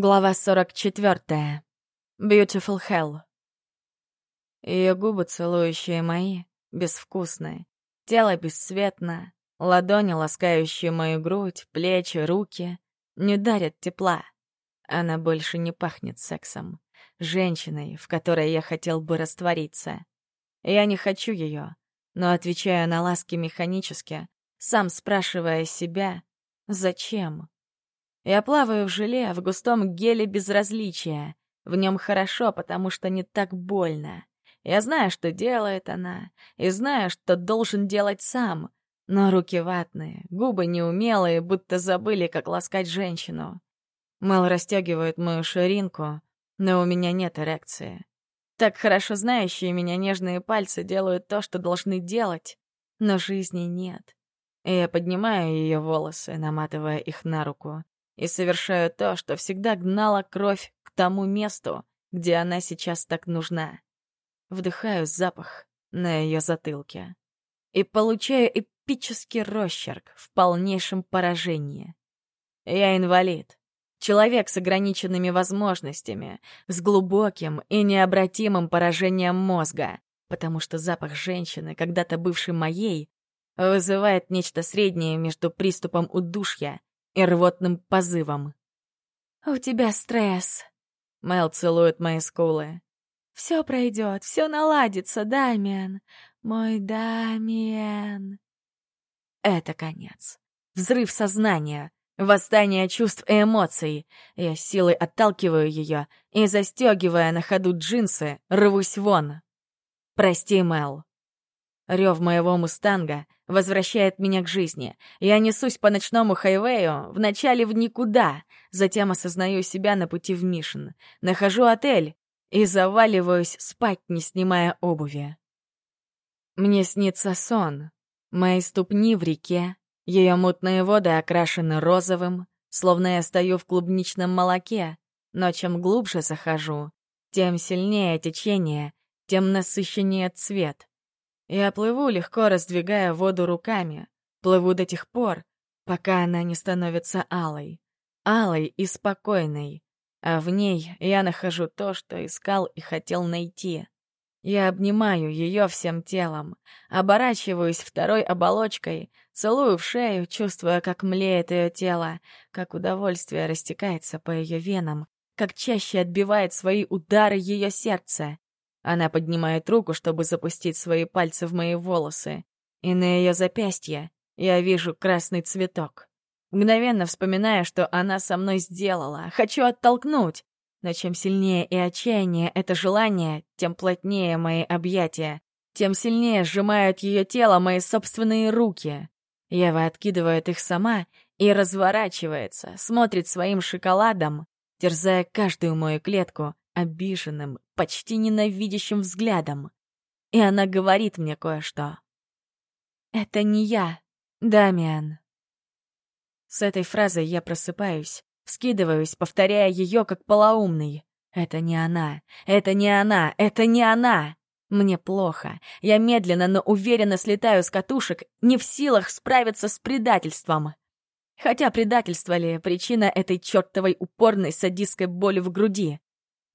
Глава 44. Beautiful Hell. Ее губы, целующие мои, безвкусные. Тело бесцветно. Ладони, ласкающие мою грудь, плечи, руки, не дарят тепла. Она больше не пахнет сексом. Женщиной, в которой я хотел бы раствориться. Я не хочу ее, но отвечаю на ласки механически, сам спрашивая себя, зачем? Я плаваю в желе, в густом геле безразличия. В нем хорошо, потому что не так больно. Я знаю, что делает она, и знаю, что должен делать сам. Но руки ватные, губы неумелые, будто забыли, как ласкать женщину. Мэл расстегивает мою ширинку, но у меня нет эрекции. Так хорошо знающие меня нежные пальцы делают то, что должны делать, но жизни нет. И я поднимаю ее волосы, наматывая их на руку и совершаю то, что всегда гнала кровь к тому месту, где она сейчас так нужна. Вдыхаю запах на ее затылке и получаю эпический росчерк в полнейшем поражении. Я инвалид, человек с ограниченными возможностями, с глубоким и необратимым поражением мозга, потому что запах женщины, когда-то бывшей моей, вызывает нечто среднее между приступом удушья и рвотным позывом. «У тебя стресс», — Мэл целует мои скулы. «Все пройдет, все наладится, Дамиан, мой Дамиан». Это конец. Взрыв сознания, восстание чувств и эмоций. Я силой отталкиваю ее и, застегивая на ходу джинсы, рвусь вон. «Прости, Мэл». Рев моего мустанга — возвращает меня к жизни. Я несусь по ночному хайвею, вначале в никуда, затем осознаю себя на пути в Мишин. Нахожу отель и заваливаюсь спать, не снимая обуви. Мне снится сон. Мои ступни в реке, ее мутные воды окрашены розовым, словно я стою в клубничном молоке, но чем глубже захожу, тем сильнее течение, тем насыщеннее цвет. Я плыву, легко раздвигая воду руками. Плыву до тех пор, пока она не становится алой. Алой и спокойной. А в ней я нахожу то, что искал и хотел найти. Я обнимаю ее всем телом, оборачиваюсь второй оболочкой, целую в шею, чувствуя, как млеет ее тело, как удовольствие растекается по ее венам, как чаще отбивает свои удары ее сердце. Она поднимает руку, чтобы запустить свои пальцы в мои волосы, и на ее запястье я вижу красный цветок. Мгновенно вспоминая, что она со мной сделала, хочу оттолкнуть, но чем сильнее и отчаяние это желание, тем плотнее мои объятия, тем сильнее сжимают ее тело мои собственные руки. Ева откидывает их сама и разворачивается, смотрит своим шоколадом, терзая каждую мою клетку, обиженным, почти ненавидящим взглядом. И она говорит мне кое-что. «Это не я, Дамиан». С этой фразой я просыпаюсь, вскидываюсь, повторяя ее как полоумный. «Это не она! Это не она! Это не она!» Мне плохо. Я медленно, но уверенно слетаю с катушек, не в силах справиться с предательством. Хотя предательство ли причина этой чертовой упорной садистской боли в груди?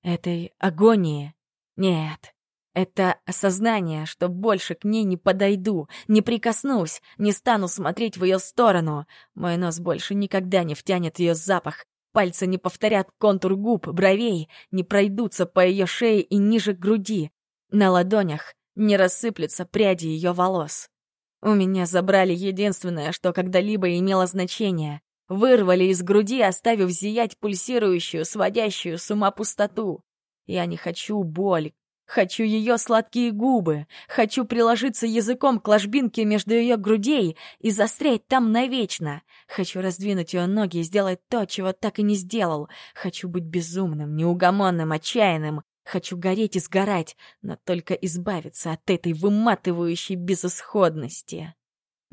Этой агонии. Нет, это осознание, что больше к ней не подойду, не прикоснусь, не стану смотреть в ее сторону. Мой нос больше никогда не втянет ее запах, пальцы не повторят контур губ, бровей, не пройдутся по ее шее и ниже груди. На ладонях не рассыплются пряди ее волос. У меня забрали единственное, что когда-либо имело значение Вырвали из груди, оставив зиять пульсирующую, сводящую с ума пустоту. Я не хочу боли, Хочу ее сладкие губы, хочу приложиться языком к ложбинке между ее грудей и застрять там навечно. Хочу раздвинуть ее ноги и сделать то, чего так и не сделал. Хочу быть безумным, неугомонным, отчаянным. Хочу гореть и сгорать, но только избавиться от этой выматывающей безысходности.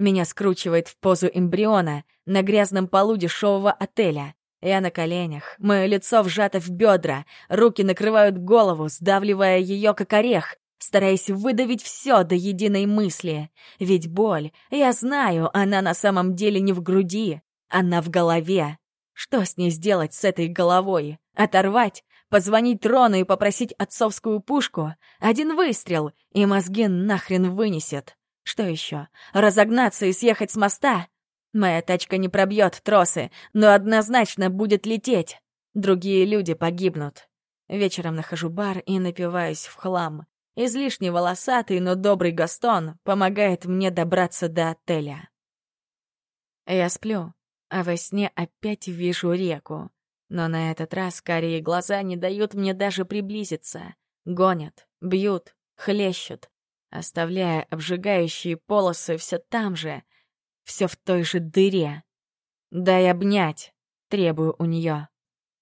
Меня скручивает в позу эмбриона на грязном полу дешевого отеля. Я на коленях, мое лицо вжато в бедра, руки накрывают голову, сдавливая ее как орех, стараясь выдавить все до единой мысли. Ведь боль, я знаю, она на самом деле не в груди, она в голове. Что с ней сделать с этой головой? Оторвать? Позвонить Рону и попросить отцовскую пушку? Один выстрел, и мозги нахрен вынесет. Что еще? Разогнаться и съехать с моста? Моя тачка не пробьет тросы, но однозначно будет лететь. Другие люди погибнут. Вечером нахожу бар и напиваюсь в хлам. Излишне волосатый, но добрый Гастон помогает мне добраться до отеля. Я сплю, а во сне опять вижу реку. Но на этот раз карие глаза не дают мне даже приблизиться. Гонят, бьют, хлещут, оставляя обжигающие полосы все там же, все в той же дыре. «Дай обнять», — требую у нее.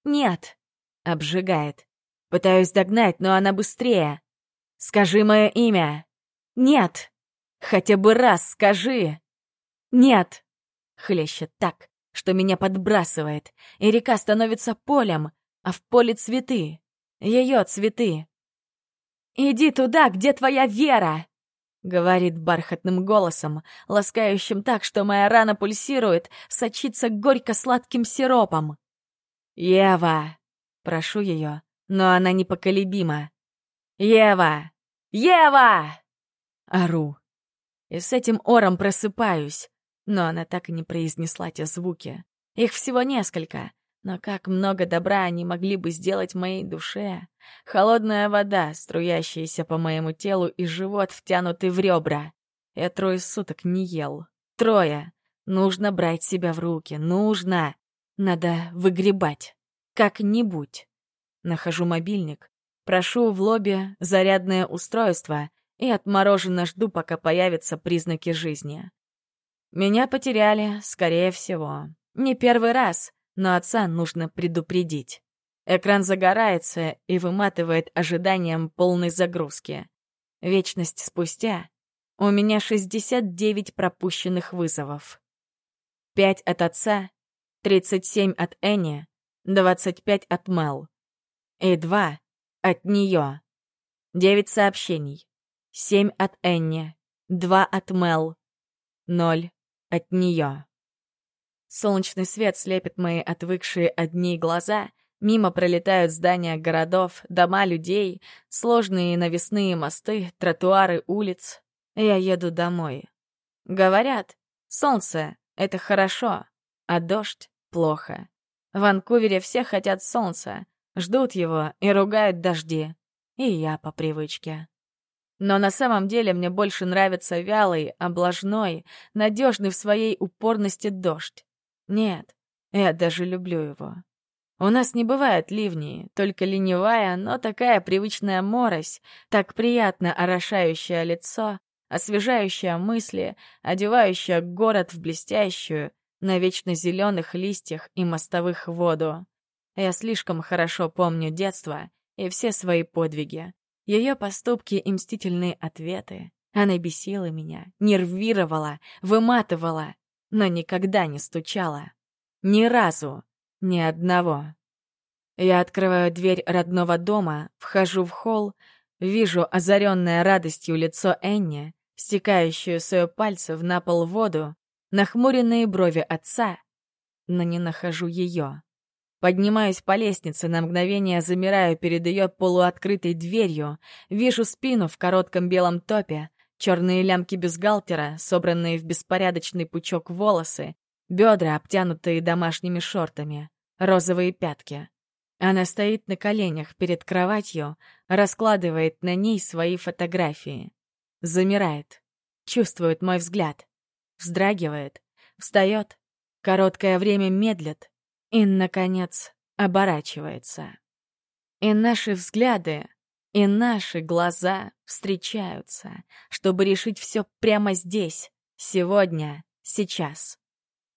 «Нет», — обжигает. Пытаюсь догнать, но она быстрее. «Скажи мое имя». «Нет». «Хотя бы раз скажи». «Нет». Хлещет так, что меня подбрасывает, и река становится полем, а в поле цветы. Ее цветы. «Иди туда, где твоя вера!» — говорит бархатным голосом, ласкающим так, что моя рана пульсирует, сочится горько-сладким сиропом. «Ева!» — прошу ее, но она непоколебима. «Ева! Ева!» Ору. И с этим ором просыпаюсь, но она так и не произнесла те звуки. Их всего несколько, но как много добра они могли бы сделать моей душе. Холодная вода, струящаяся по моему телу, и живот, втянутый в ребра. Я трое суток не ел. Трое. Нужно брать себя в руки. Нужно. Надо выгребать. Как-нибудь. Нахожу мобильник. Прошу в лобби зарядное устройство и отмороженно жду, пока появятся признаки жизни. Меня потеряли, скорее всего. Не первый раз, но отца нужно предупредить. Экран загорается и выматывает ожиданием полной загрузки. Вечность спустя у меня 69 пропущенных вызовов. 5 от отца, 37 от Энни, 25 от Мел. И 2 от нее. 9 сообщений. 7 от Энни, 2 от Мел, 0 от нее. Солнечный свет слепит мои отвыкшие от дней глаза, мимо пролетают здания городов, дома людей, сложные навесные мосты, тротуары улиц. Я еду домой. Говорят, солнце — это хорошо, а дождь — плохо. В Ванкувере все хотят солнца, ждут его и ругают дожди. И я по привычке. Но на самом деле мне больше нравится вялый, облажной, надежный в своей упорности дождь. Нет, я даже люблю его. У нас не бывает ливней, только ленивая, но такая привычная морось, так приятно орошающая лицо, освежающая мысли, одевающая город в блестящую, на вечно зеленых листьях и мостовых воду. Я слишком хорошо помню детство и все свои подвиги, ее поступки и мстительные ответы. Она бесила меня, нервировала, выматывала, но никогда не стучала. Ни разу. Ни одного. Я открываю дверь родного дома, вхожу в холл, вижу озаренное радостью лицо Энни, стекающую с ее пальцев на пол воду, нахмуренные брови отца, но не нахожу ее. Поднимаюсь по лестнице, на мгновение замираю перед ее полуоткрытой дверью, вижу спину в коротком белом топе, Черные лямки бюстгальтера, собранные в беспорядочный пучок волосы, бедра, обтянутые домашними шортами, розовые пятки. Она стоит на коленях перед кроватью, раскладывает на ней свои фотографии. Замирает, чувствует мой взгляд, вздрагивает, встает, короткое время медлит и, наконец, оборачивается. И наши взгляды и наши глаза встречаются, чтобы решить все прямо здесь, сегодня, сейчас.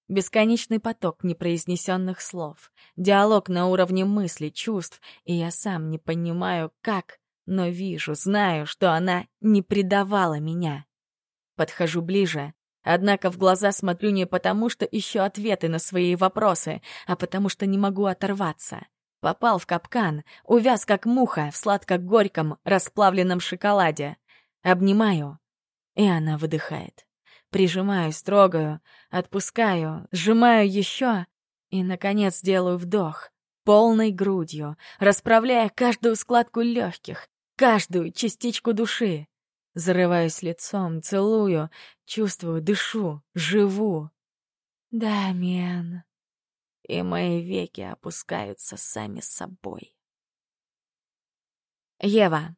Бесконечный поток непроизнесенных слов, диалог на уровне мысли, чувств, и я сам не понимаю, как, но вижу, знаю, что она не предавала меня. Подхожу ближе, однако в глаза смотрю не потому, что ищу ответы на свои вопросы, а потому что не могу оторваться. Попал в капкан, увяз как муха в сладко-горьком расплавленном шоколаде. Обнимаю, и она выдыхает. Прижимаю, строгаю, отпускаю, сжимаю еще, И, наконец, делаю вдох, полной грудью, расправляя каждую складку легких, каждую частичку души. Зарываюсь лицом, целую, чувствую, дышу, живу. Да, мен. И мои веки опускаются сами собой. Ева.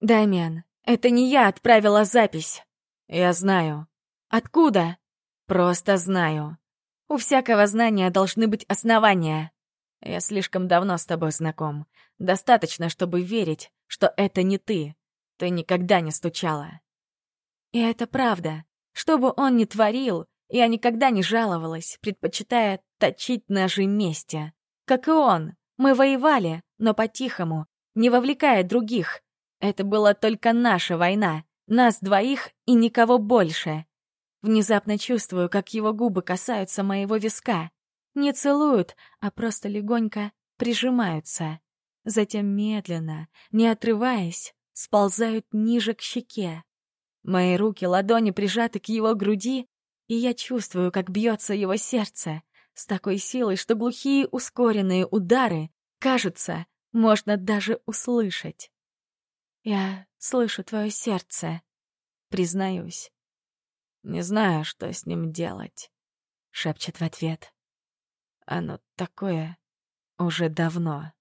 Дамиан, это не я отправила запись. Я знаю. Откуда? Просто знаю. У всякого знания должны быть основания. Я слишком давно с тобой знаком. Достаточно, чтобы верить, что это не ты. Ты никогда не стучала. И это правда. Что бы он ни творил, я никогда не жаловалась, предпочитая точить ножи мести. Как и он, мы воевали, но по-тихому, не вовлекая других. Это была только наша война, нас двоих и никого больше. Внезапно чувствую, как его губы касаются моего виска. Не целуют, а просто легонько прижимаются. Затем медленно, не отрываясь, сползают ниже к щеке. Мои руки, ладони прижаты к его груди, и я чувствую, как бьется его сердце с такой силой, что глухие ускоренные удары, кажется, можно даже услышать. Я слышу твое сердце, признаюсь. Не знаю, что с ним делать, шепчет в ответ. Оно такое уже давно.